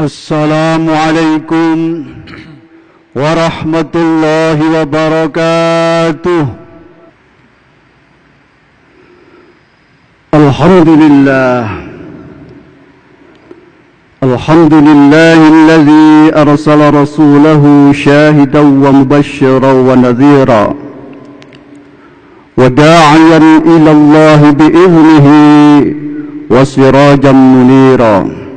السلام عليكم ورحمة الله وبركاته. الحمد لله. الحمد لله الذي أرسل رسوله شاهدا ومبشرا ونذيرا وداعيا إلى الله بإذنه وسراجا منيرا.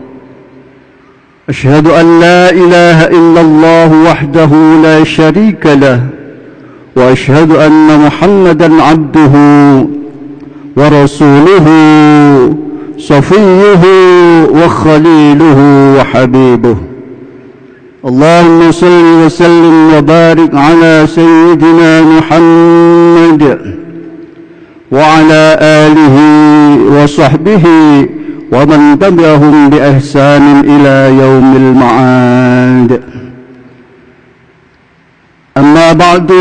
أشهد أن لا إله إلا الله وحده لا شريك له وأشهد أن محمدا عبده ورسوله صفيه وخليله وحبيبه. اللهم صل وسلم وبارك على سيدنا محمد وعلى آله وصحبه ومن تبعهم بإحسان إلى يوم المعاد. أما بعد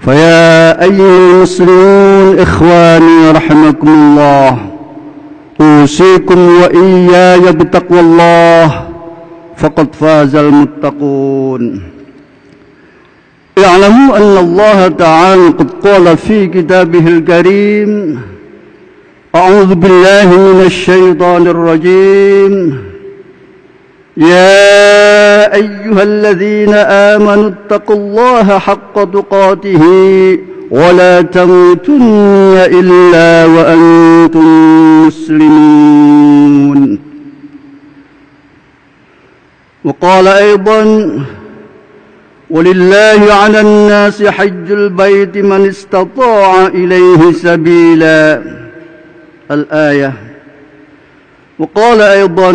فيا أيها المسلمون إخواني رحمكم الله أوصيكم وإياي بتقوى الله فقد فاز المتقون. اعلموا أن الله تعالى قد قال في كتابه الكريم أعوذ بالله من الشيطان الرجيم. يا أيها الذين آمنوا اتقوا الله حق تقاته ولا تموتن إلا وأنتم مسلمون. وقال أيضا ولله على الناس حج البيت من استطاع إليه سبيلاً. الآية وقال أيضا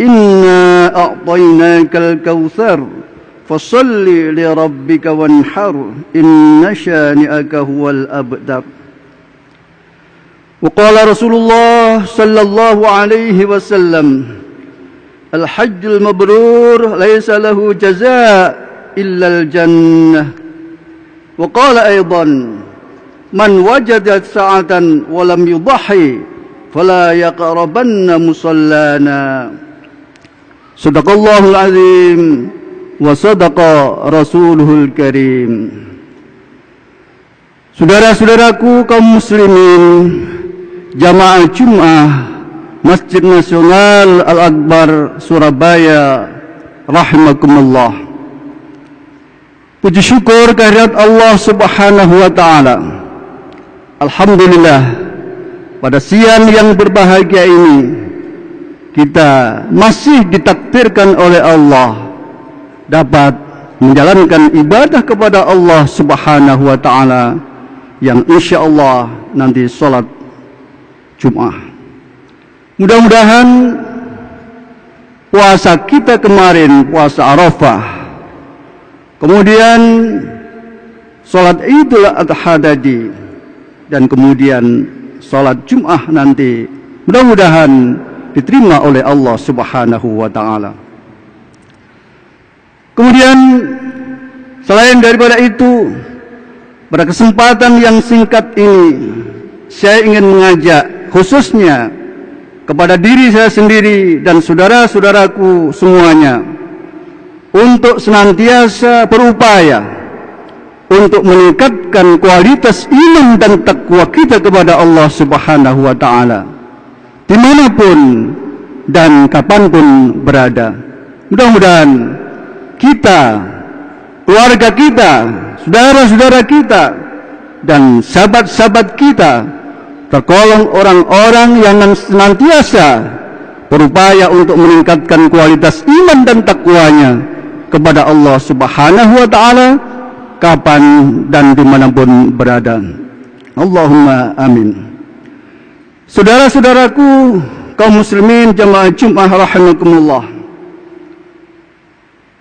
إنا أعطيناك الكوثر فصل لربك وانحر إن شانئك هو الأبتر. وقال رسول الله صلى الله عليه وسلم الحج المبرور ليس له جزاء إلا الجنة. وقال أيضا Man wajada sa'atan walam yudahi Fala yaqrabanna musallana. Sadaqallahul azim Wa sadaqa rasuluhul karim. Saudara-saudaraku kaum muslimin Jamaah Jumaah Masjid Nasional Al-Akbar Surabaya Rahimakumullah. Puji syukur kehadirat Allah Subhanahu wa taala. Alhamdulillah pada siang yang berbahagia ini kita masih ditakdirkan oleh Allah dapat menjalankan ibadah kepada Allah Subhanahu wa taala yang insyaallah nanti salat Jumat. Mudah-mudahan puasa kita kemarin puasa Arafah kemudian salat Idul Adha tadi dan kemudian salat Jumat nanti mudah-mudahan diterima oleh Allah Subhanahu wa taala. Kemudian selain daripada itu pada kesempatan yang singkat ini saya ingin mengajak khususnya kepada diri saya sendiri dan saudara-saudaraku semuanya untuk senantiasa berupaya untuk meningkatkan kualitas iman dan takwa kita kepada Allah Subhanahu wa taala dimanapun dan kapanpun berada. Mudah-mudahan kita keluarga kita saudara-saudara kita dan sahabat-sahabat kita tergolong orang-orang yang senantiasa berupaya untuk meningkatkan kualitas iman dan takwanya kepada Allah Subhanahu wa taala kapan dan dimanapun berada. Allahumma amin. Saudara-saudaraku, kaum muslimin jemaah Jumat rahimakumullah.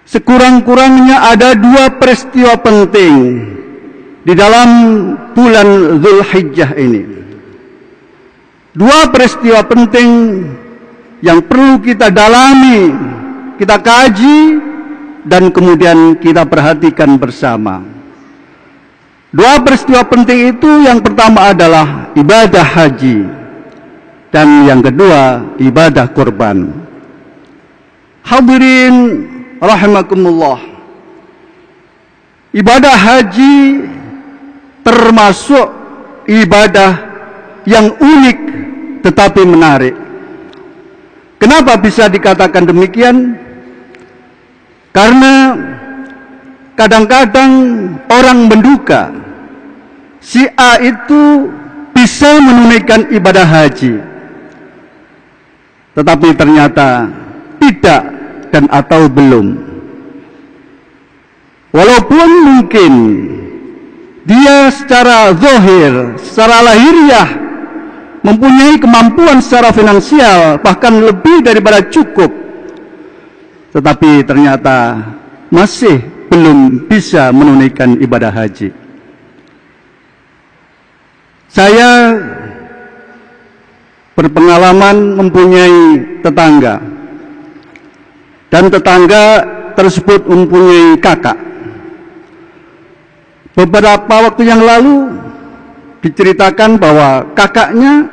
Sekurang-kurangnya ada dua peristiwa penting di dalam bulan Zulhijjah ini. Dua peristiwa penting yang perlu kita dalami, kita kaji dan kemudian kita perhatikan bersama. Dua peristiwa penting itu yang pertama adalah ibadah haji. dan yang kedua ibadah kurban. Hadirin rahimakumullah. Ibadah haji termasuk ibadah yang unik tetapi menarik. Kenapa bisa dikatakan demikian? Karena kadang-kadang orang menduga si A itu bisa menunaikan ibadah haji. Tetapi ternyata tidak dan atau belum. Walaupun mungkin dia secara zahir, secara lahiriah mempunyai kemampuan secara finansial bahkan lebih daripada cukup tetapi ternyata masih belum bisa menunaikan ibadah haji. Saya berpengalaman mempunyai tetangga dan tetangga tersebut mempunyai kakak. Beberapa waktu yang lalu diceritakan bahwa kakaknya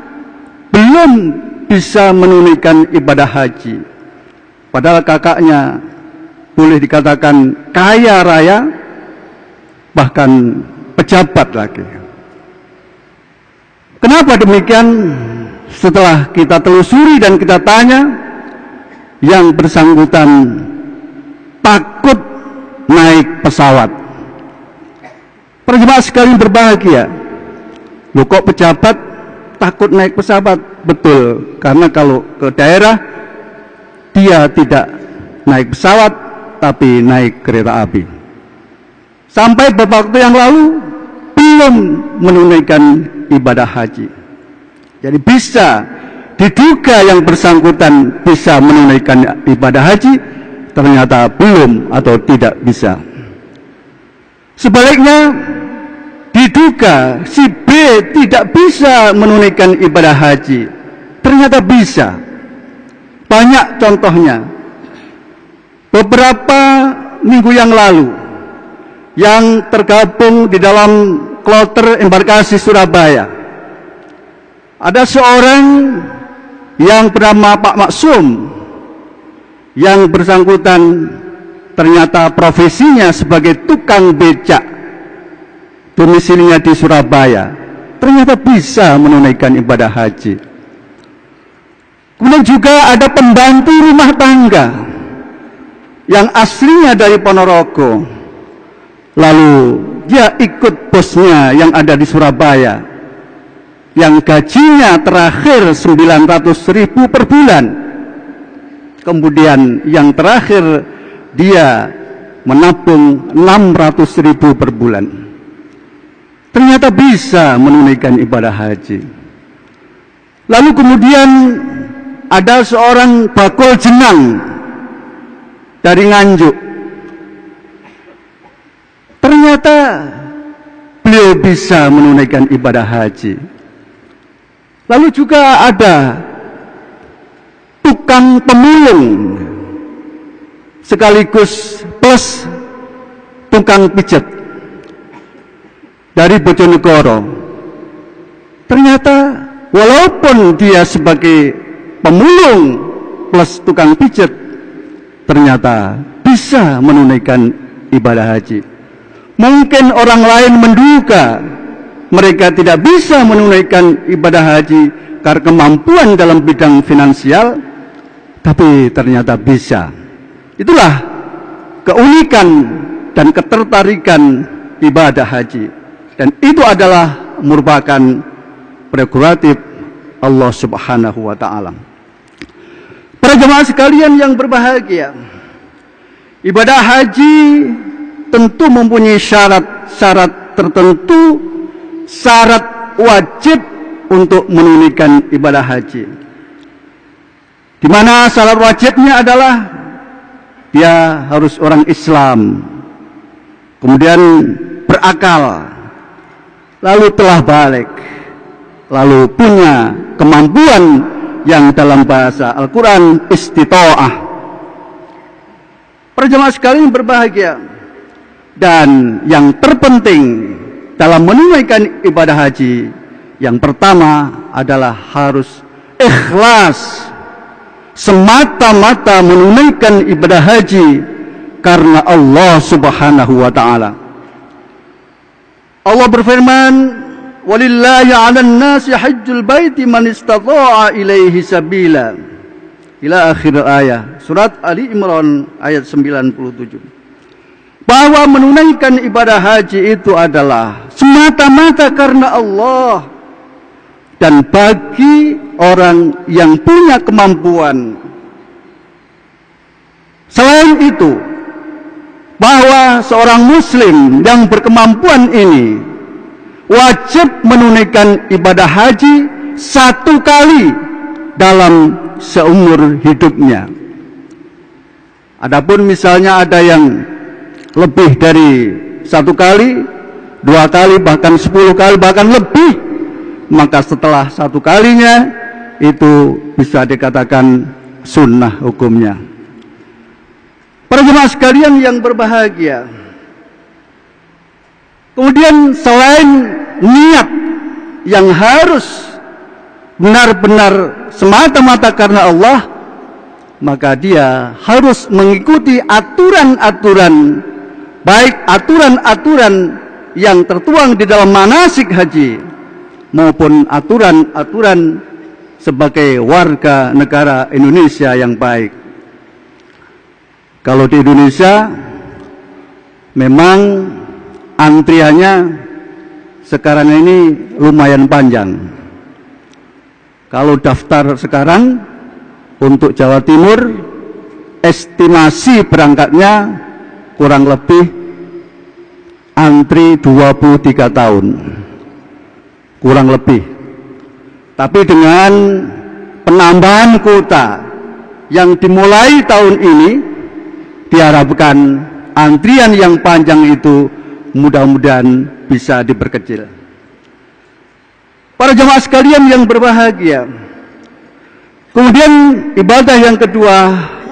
belum bisa menunaikan ibadah haji. Padahal kakaknya boleh dikatakan kaya raya, bahkan pejabat lagi. Kenapa demikian? Setelah kita telusuri dan kita tanya, yang bersangkutan takut naik pesawat. Perjemaah sekali berbahagia. Loh kok pejabat takut naik pesawat? Betul, karena kalau ke daerah dia tidak naik pesawat tapi naik kereta api. Sampai beberapa waktu yang lalu belum menunaikan ibadah haji. Jadi bisa diduga yang bersangkutan bisa menunaikan ibadah haji, ternyata belum atau tidak bisa. Sebaliknya, diduga si B tidak bisa menunaikan ibadah haji, ternyata bisa. Banyak contohnya. Beberapa minggu yang lalu yang tergabung di dalam kloter embarkasi Surabaya. Ada seorang yang bernama Pak Maksum yang bersangkutan ternyata profesinya sebagai tukang becak domisilinya di Surabaya ternyata bisa menunaikan ibadah haji Kemudian juga ada pembantu rumah tangga yang aslinya dari Ponorogo. Lalu dia ikut bosnya yang ada di Surabaya. Yang gajinya terakhir 900 ribu per bulan. Kemudian yang terakhir dia menabung 600 ribu per bulan. Ternyata bisa menunaikan ibadah haji. Lalu kemudian ada seorang bakul jenang dari Nganjuk. Ternyata beliau bisa menunaikan ibadah haji. Lalu juga ada tukang pemulung sekaligus plus tukang pijat dari Bojonegoro. Ternyata walaupun dia sebagai pemulung plus tukang pijat ternyata bisa menunaikan ibadah haji. Mungkin orang lain menduga mereka tidak bisa menunaikan ibadah haji karena kemampuan dalam bidang finansial, tapi ternyata bisa. Itulah keunikan dan ketertarikan ibadah haji. Dan itu adalah merupakan prerogatif Allah Subhanahu wa taala. Para jemaah sekalian yang berbahagia, ibadah haji tentu mempunyai syarat-syarat tertentu, syarat wajib untuk menunaikan ibadah haji. Di mana syarat wajibnya adalah dia harus orang Islam, kemudian berakal, lalu telah balik, lalu punya kemampuan yang dalam bahasa Al-Quran istitoah. Perjemaah sekalian berbahagia. Dan yang terpenting dalam menunaikan ibadah haji, yang pertama adalah harus ikhlas semata-mata menunaikan ibadah haji karena Allah Subhanahu wa taala. Allah berfirman, "Walillahi 'alan nasi hajjul baiti man istata'a ilaihi sabila." Ila akhir ayat. Surat Ali Imran ayat 97. Bahwa menunaikan ibadah haji itu adalah semata-mata karena Allah dan bagi orang yang punya kemampuan. Selain itu, bahwa seorang muslim yang berkemampuan ini wajib menunaikan ibadah haji satu kali dalam seumur hidupnya. Adapun misalnya ada yang lebih dari satu kali, dua kali, bahkan sepuluh kali, bahkan lebih maka setelah satu kalinya itu bisa dikatakan sunnah hukumnya. Para jemaah sekalian yang berbahagia. Kemudian selain niat yang harus benar-benar semata-mata karena Allah, maka dia harus mengikuti aturan-aturan baik aturan-aturan yang tertuang di dalam manasik haji maupun aturan-aturan sebagai warga negara Indonesia yang baik. Kalau di Indonesia memang antriannya sekarang ini lumayan panjang. Kalau daftar sekarang untuk Jawa Timur estimasi berangkatnya kurang lebih antri 23 tahun kurang lebih. Tapi dengan penambahan kuota yang dimulai tahun ini diharapkan antrian yang panjang itu mudah-mudahan bisa diperkecil. Para jemaah sekalian yang berbahagia. Kemudian ibadah yang kedua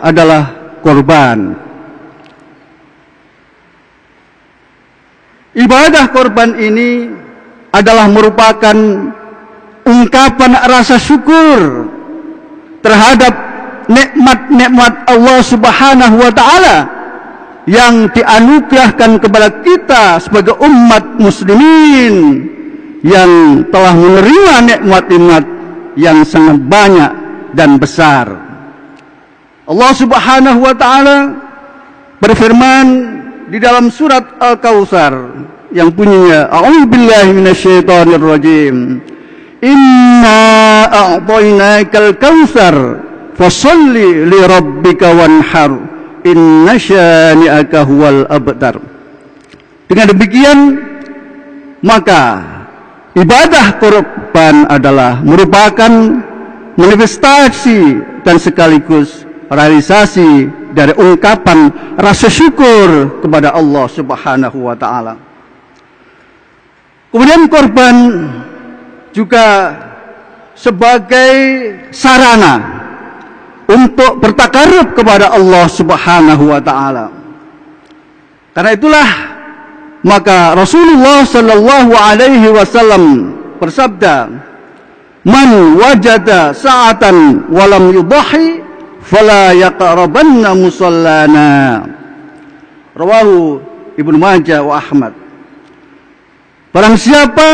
adalah korban. Ibadah korban ini adalah merupakan ungkapan rasa syukur terhadap nikmat-nikmat Allah Subhanahu wa taala yang dianugerahkan kepada kita sebagai umat muslimin yang telah menerima nikmat-nikmat yang sangat banyak dan besar. Allah Subhanahu wa taala berfirman di dalam surat Al-Kautsar yang bunyinya a'udzubillahi minasyaitonirrajim inna a'tainakal kautsar fasalli li rabbika wanhar inna syani'aka huwal abtar dengan demikian maka ibadah korban adalah merupakan manifestasi dan sekaligus realisasi dari ungkapan rasa syukur kepada Allah Subhanahu wa taala. Kemudian korban juga sebagai sarana untuk bertakarub kepada Allah Subhanahu wa taala. Karena itulah maka Rasulullah sallallahu alaihi wasallam bersabda, "Man wajada sa'atan wa lam yudhi fala yaqrabanna musallana." Rawahu Ibnu Majah wa Ahmad. Barang siapa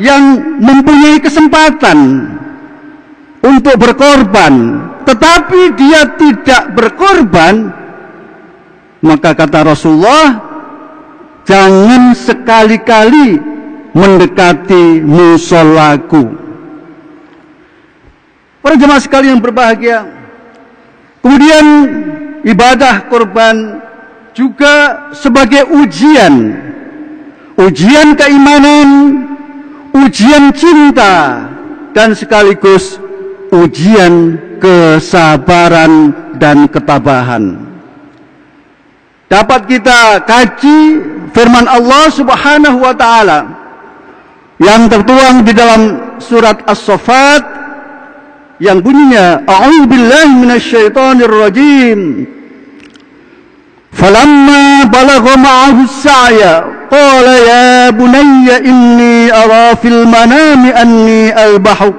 yang mempunyai kesempatan untuk berkorban tetapi dia tidak berkorban maka kata Rasulullah jangan sekali-kali mendekati musolaku. Para jemaah sekalian yang berbahagia kemudian ibadah korban juga sebagai ujian. Ujian keimanan, ujian cinta, dan sekaligus ujian kesabaran dan ketabahan. Dapat kita kaji firman Allah Subhanahu wa taala yang tertuang di dalam surat As-Saffat yang bunyinya A'udzubillahi minasyaitonirrajim. Falamma balagha ma'ahu as-sa'ya قال يا بني إني أرى في المنام أني أذبحك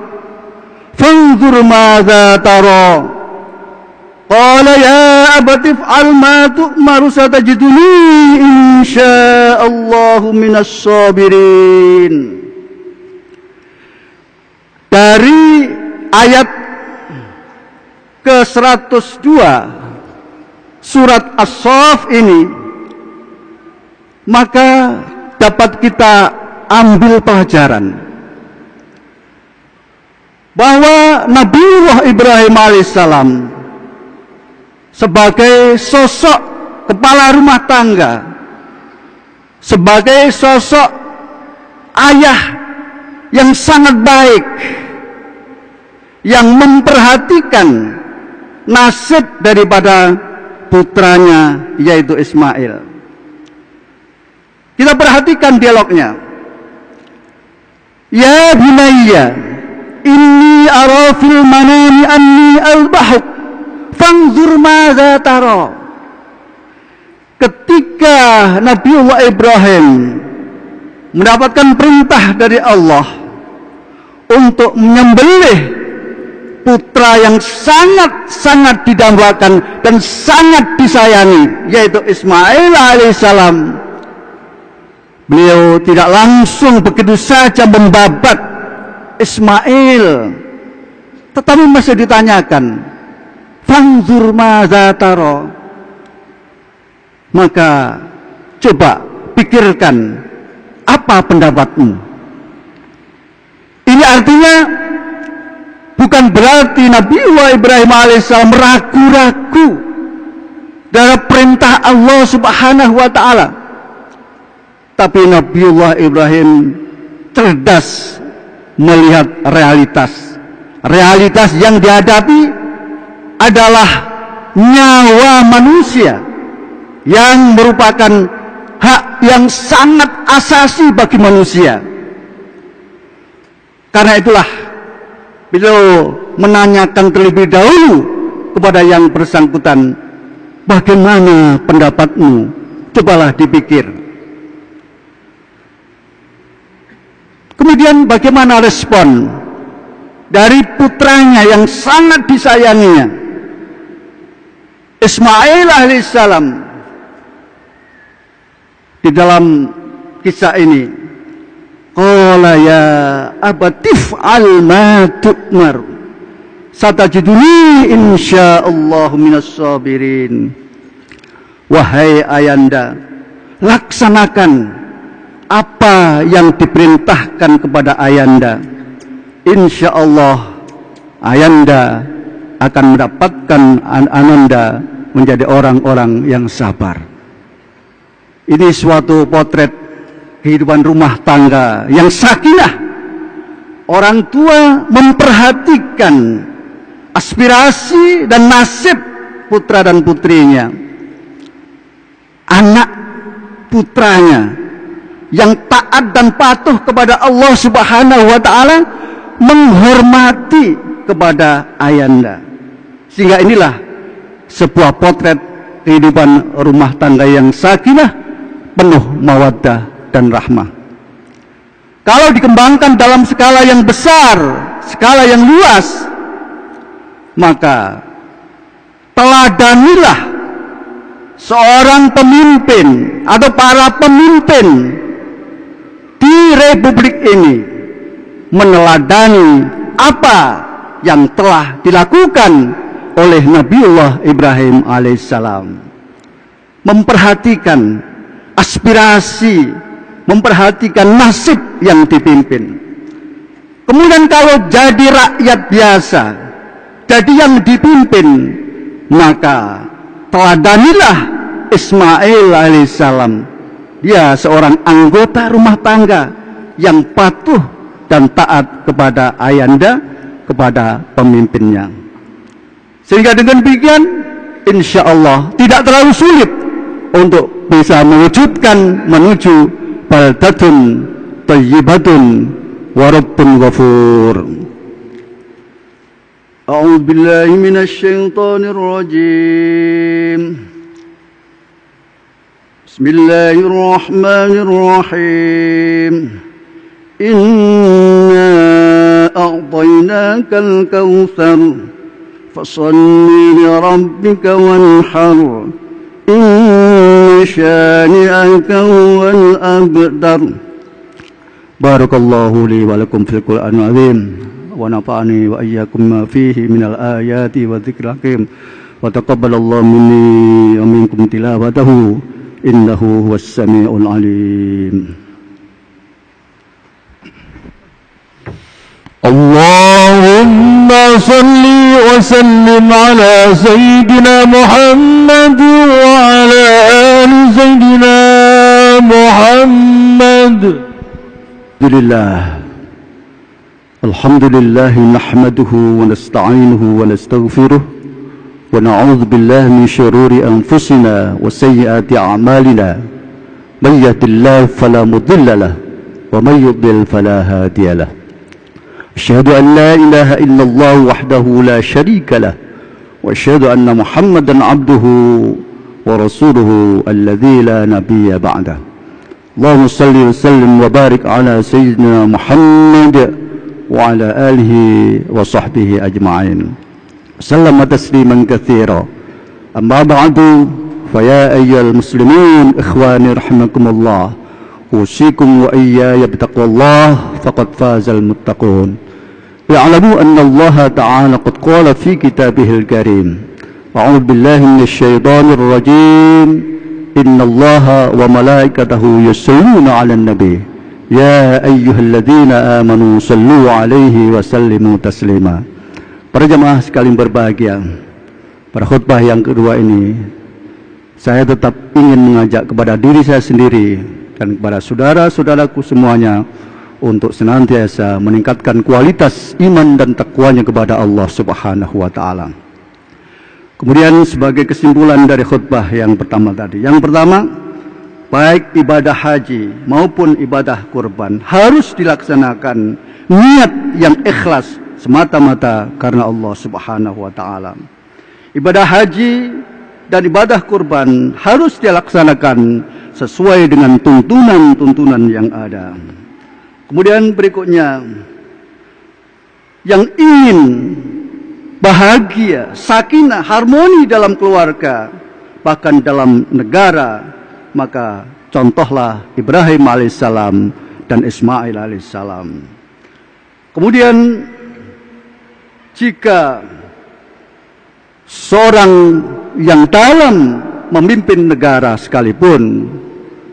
فانظر fanzur madza tara qala ya abati fa'al ma tu'maru satajiduni insyaallah minas sabirin dari ayat ke-102 surat As-Saff ini maka dapat kita ambil pelajaran bahwa Nabiullah Ibrahim alaihissalam sebagai sosok kepala rumah tangga sebagai sosok ayah yang sangat baik yang memperhatikan nasib daripada putranya yaitu Ismail. Kita perhatikan dialognya. Ya bunayya, inni ara fil manami anni albahuk. Fanzur madza tara. Ketika Nabiullah Ibrahim mendapatkan perintah dari Allah untuk menyembelih putra yang sangat-sangat didambakan dan sangat disayangi yaitu Ismail alaihissalam beliau tidak langsung begitu saja membabat Ismail. Tetapi masih ditanyakan fanzur madza taro maka coba pikirkan apa pendapatmu? Ini artinya Bukan berarti Nabi Ibrahim alaihissalam ragu-ragu dalam perintah Allah subhanahu wa ta'ala. Tapi Nabiullah Ibrahim cerdas melihat realitas. Realitas yang dihadapi adalah nyawa manusia yang merupakan hak yang sangat asasi bagi manusia. Karena itulah beliau menanyakan terlebih dahulu kepada yang bersangkutan bagaimana pendapatmu cobalah dipikir kemudian bagaimana respon dari putranya yang sangat disayanginya Ismail alaihissalam di dalam kisah ini Qala ya abatif al ma tu'mar. Satajiduni insyaallah minas sabirin. Wahai ayanda, laksanakan apa yang diperintahkan kepada ayanda. Insyaallah ayanda akan mendapatkan ananda menjadi orang-orang yang sabar. Ini suatu potret kehidupan rumah tangga yang sakinah. Orang tua memperhatikan aspirasi dan nasib putra dan putrinya. Anak putranya yang taat dan patuh kepada Allah Subhanahu wa taala menghormati kepada ayanda. Sehingga inilah sebuah potret kehidupan rumah tangga yang sakinah penuh mawaddah dan rahmah. Kalau dikembangkan dalam skala yang besar, skala yang luas, maka teladanilah seorang pemimpin atau para pemimpin republik ini meneladani apa yang telah dilakukan oleh Nabiullah Ibrahim alaihissalam memperhatikan aspirasi memperhatikan nasib yang dipimpin. Kemudian kalau jadi rakyat biasa, jadi yang dipimpin, maka teladanilah Ismail alaihissalam. Dia seorang anggota rumah tangga yang patuh dan taat kepada ayanda, kepada pemimpinnya. Sehingga dengan demikian, insya Allah tidak terlalu sulit untuk bisa mewujudkan menuju baldatun tayyibatun wa rabbun ghafur أعوذ بالله من الشيطان الرجيم بسم الله الرحمن الرحيم إنا أعطيناك الكوثر فصل لربك وانحر إن شانئك هو الأبتر. بارك الله لي ولكم في القرآن العظيم ونفعني وإياكم ما فيه من الآيات والذكر الحكيم. وتقبل الله مني ومنكم تلاوته إنه هو السميع العليم. اللهم صل وسلم على سيدنا محمد وعلى آل سيدنا محمد. الحمد لله. الحمد لله نحمده ونستعينه ونستغفره ونعوذ بالله من شرور أنفسنا وسيئات أعمالنا. من يهد الله فلا مضل له ومن يضلل فلا هادي له. أشهد أن لا إله إلا الله وحده لا شريك له وأشهد أن محمدا عبده ورسوله الذي لا نبي بعده. اللهم صل وسلم وبارك على سيدنا محمد وعلى آله وصحبه أجمعين. وسلم تسليما كثيرا. أما بعد فيا أيها المسلمون إخواني رحمكم الله أوصيكم وإياي بتقوى الله فقد فاز المتقون اعلموا أن الله تعالى قد قال في كتابه الكريم أعوذ بالله من الشيطان الرجيم إن الله وملائكته يصلون على النبي يا أيها الذين آمنوا صلوا عليه وسلموا تسليما Para jemaah sekalian berbahagia Pada khutbah yang kedua ini Saya tetap ingin mengajak kepada diri saya sendiri dan kepada saudara-saudaraku semuanya Untuk senantiasa meningkatkan kualitas iman dan takwanya kepada Allah subhanahu wa ta'ala Kemudian sebagai kesimpulan dari khutbah yang pertama tadi Yang pertama Baik ibadah haji maupun ibadah kurban Harus dilaksanakan niat yang ikhlas semata-mata karena Allah Subhanahu wa taala. Ibadah haji dan ibadah kurban harus dilaksanakan sesuai dengan tuntunan-tuntunan yang ada. Kemudian berikutnya yang ingin bahagia, sakinah, harmoni dalam keluarga, bahkan dalam negara, maka contohlah Ibrahim alaihissalam dan Ismail alaihissalam. Kemudian jika seorang yang dalam memimpin negara sekalipun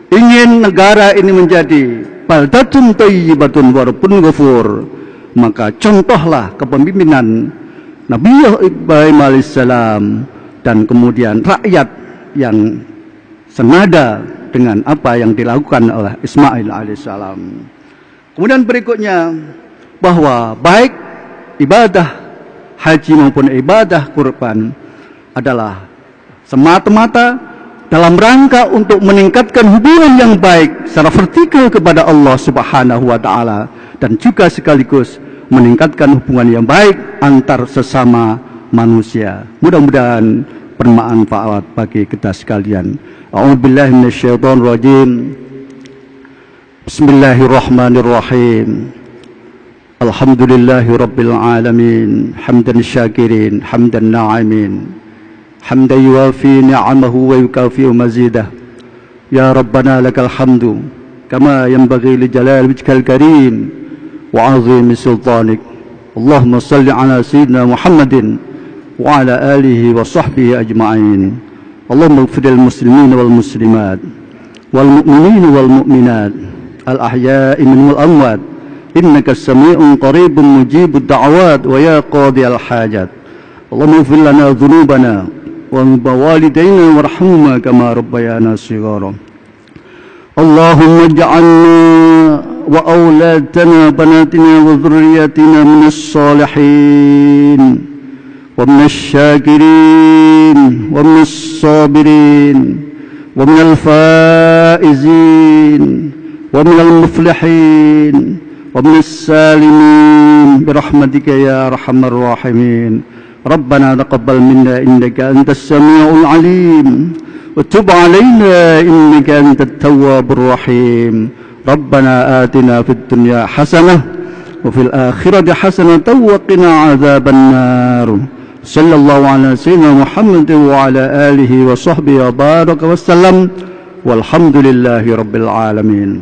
ingin negara ini menjadi baldatun thayyibatun warabun ghafur maka contohlah kepemimpinan Nabi Ibrahim alaihissalam dan kemudian rakyat yang senada dengan apa yang dilakukan oleh Ismail alaihissalam. Kemudian berikutnya bahwa baik ibadah haji maupun ibadah kurban adalah semata-mata dalam rangka untuk meningkatkan hubungan yang baik secara vertikal kepada Allah Subhanahu wa taala dan juga sekaligus meningkatkan hubungan yang baik antar sesama manusia. Mudah-mudahan bermanfaat bagi kita sekalian. A'udzubillahi minasyaitonirrajim. Bismillahirrahmanirrahim. Alhamdulillahirabbil alamin. Hamdan syakirin, hamdan na'imin. حمدا يوافي نعمه ويكافئ مزيده يا ربنا لك الحمد كما ينبغي لجلال وجهك الكريم وعظيم سلطانك اللهم صل على سيدنا محمد وعلى آله وصحبه أجمعين اللهم اغفر للمسلمين والمسلمات والمؤمنين والمؤمنات الأحياء من والأموات إنك السميع قريب مجيب الدعوات ويا قاضي الحاجات اللهم اغفر لنا ذنوبنا ووالدينا وارحمهما كما ربيانا صغارا. اللهم اجعلنا وأولادنا بناتنا وذرياتنا من الصالحين ومن الشاكرين ومن الصابرين ومن الفائزين ومن المفلحين ومن السالمين برحمتك يا أرحم الراحمين. ربنا تقبل منا إنك أنت السميع العليم. وتب علينا إنك أنت التواب الرحيم. ربنا آتنا في الدنيا حسنة وفي الآخرة حسنة وقنا عذاب النار. صلى الله على سيدنا محمد وعلى آله وصحبه وبارك وسلم. والحمد لله رب العالمين.